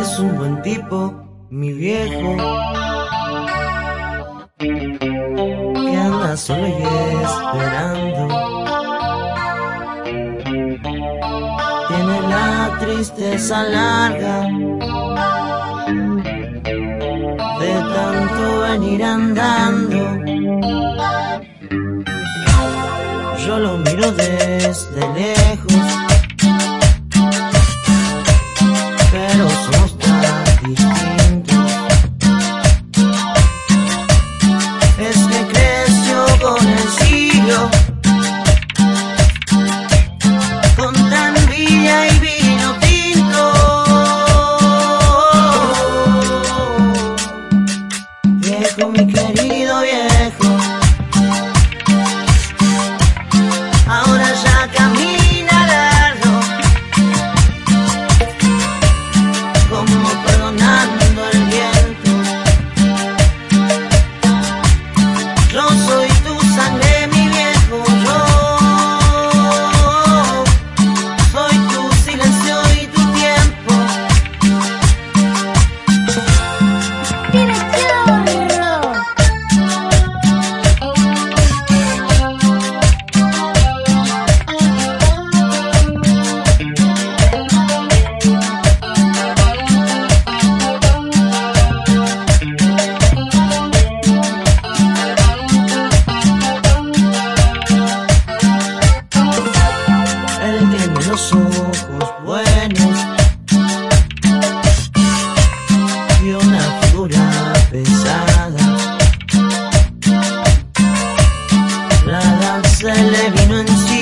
Es un buen tipo, mi viejo. Que anda solo y esperando. Tiene la tristeza larga. De tanto venir andando. Yo lo miro desde lejos. it's